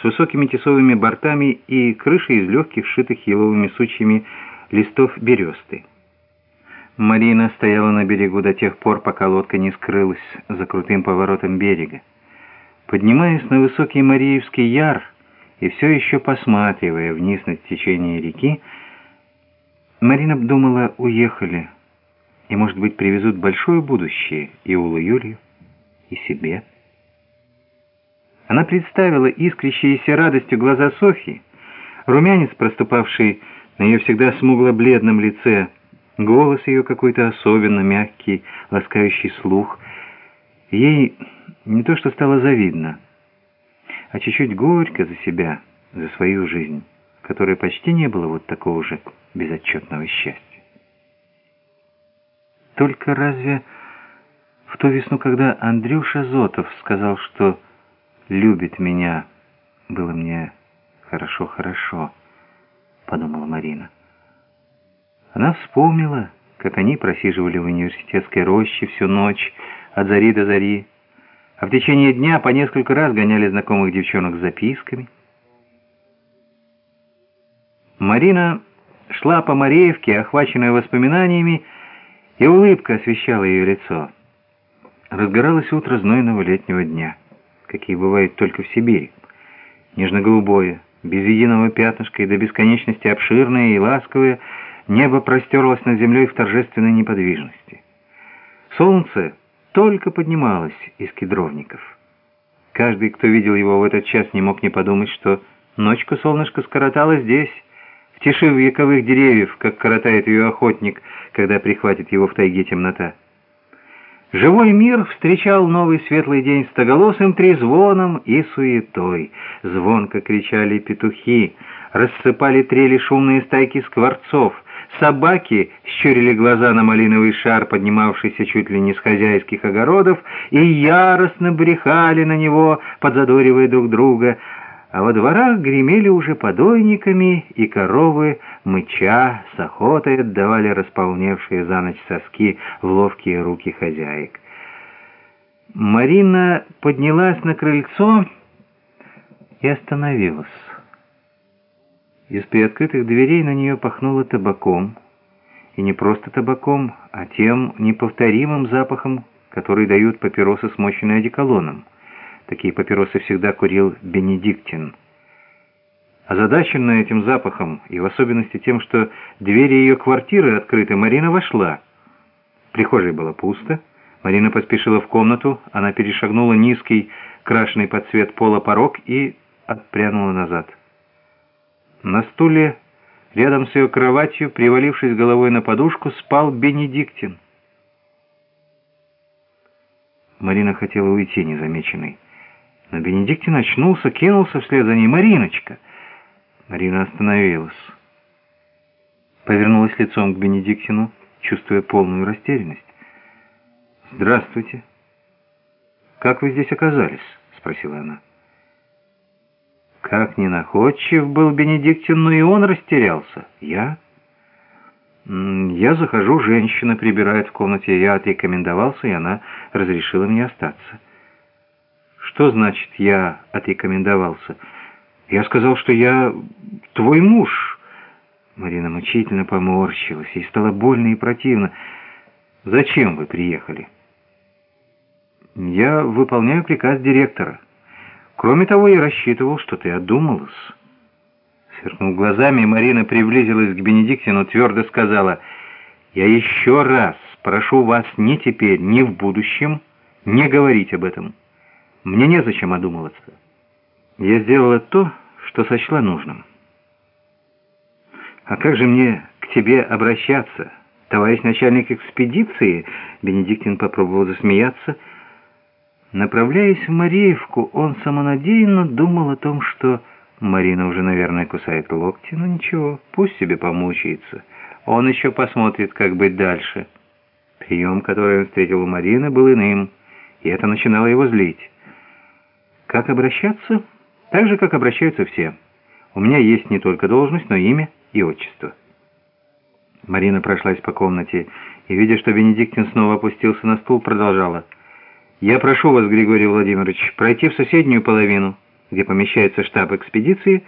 с высокими тесовыми бортами и крышей из легких, сшитых еловыми сучьями листов бересты. Марина стояла на берегу до тех пор, пока лодка не скрылась за крутым поворотом берега. Поднимаясь на высокий Мариевский яр и все еще посматривая вниз на течение реки, Марина думала, уехали, и, может быть, привезут большое будущее и Улу Юлию, и себе. Она представила искрящиеся радостью глаза Софьи, румянец, проступавший на ее всегда смугло-бледном лице, Голос ее какой-то особенно мягкий, ласкающий слух. Ей не то что стало завидно, а чуть-чуть горько за себя, за свою жизнь, которая почти не было вот такого же безотчетного счастья. Только разве в ту весну, когда Андрюша Зотов сказал, что любит меня, было мне хорошо-хорошо, подумала Марина. Она вспомнила, как они просиживали в университетской роще всю ночь, от зари до зари, а в течение дня по несколько раз гоняли знакомых девчонок с записками. Марина шла по Мореевке, охваченная воспоминаниями, и улыбка освещала ее лицо. Разгоралось утро знойного летнего дня, какие бывают только в Сибири. Нежно-голубое, без единого пятнышка и до бесконечности обширное и ласковое, Небо простерлось над землей в торжественной неподвижности. Солнце только поднималось из кедровников. Каждый, кто видел его в этот час, не мог не подумать, что ночку солнышко скоротало здесь, в тиши вековых деревьев, как коротает ее охотник, когда прихватит его в тайге темнота. Живой мир встречал новый светлый день стоголосым трезвоном и суетой. Звонко кричали петухи, рассыпали трели шумные стайки скворцов — Собаки щурили глаза на малиновый шар, поднимавшийся чуть ли не с хозяйских огородов, и яростно брехали на него, подзадоривая друг друга. А во дворах гремели уже подойниками, и коровы, мыча, с охотой отдавали располневшие за ночь соски в ловкие руки хозяек. Марина поднялась на крыльцо и остановилась. Из приоткрытых дверей на нее пахнуло табаком. И не просто табаком, а тем неповторимым запахом, который дают папиросы, смоченные одеколоном. Такие папиросы всегда курил Бенедиктин. Озадаченная этим запахом, и в особенности тем, что двери ее квартиры открыты, Марина вошла. В прихожей было пусто. Марина поспешила в комнату, она перешагнула низкий, крашеный под цвет пола порог и отпрянула назад. На стуле рядом с ее кроватью, привалившись головой на подушку, спал Бенедиктин. Марина хотела уйти незамеченной. Но Бенедиктин очнулся, кинулся вслед за ней. «Мариночка!» Марина остановилась. Повернулась лицом к Бенедиктину, чувствуя полную растерянность. «Здравствуйте!» «Как вы здесь оказались?» — спросила она. Как ненаходчив был Бенедиктин, но и он растерялся. Я? Я захожу, женщина прибирает в комнате. Я отрекомендовался, и она разрешила мне остаться. Что значит «я отрекомендовался»? Я сказал, что я твой муж. Марина мучительно поморщилась, ей стало больно и противно. «Зачем вы приехали?» «Я выполняю приказ директора». Кроме того, я рассчитывал, что ты одумалась. Сверкнув глазами, Марина приблизилась к Бенедиктину, твердо сказала, «Я еще раз прошу вас ни теперь, ни в будущем не говорить об этом. Мне незачем одумываться. Я сделала то, что сочла нужным». «А как же мне к тебе обращаться, товарищ начальник экспедиции?» Бенедиктин попробовал засмеяться – Направляясь в Мариевку, он самонадеянно думал о том, что Марина уже, наверное, кусает локти, но ничего, пусть себе помучается. Он еще посмотрит, как быть дальше. Прием, который он встретил у Марины, был иным, и это начинало его злить. Как обращаться? Так же, как обращаются все. У меня есть не только должность, но имя и отчество. Марина прошлась по комнате и, видя, что Бенедиктин снова опустился на стул, продолжала — «Я прошу вас, Григорий Владимирович, пройти в соседнюю половину. где помещается штаб экспедиции,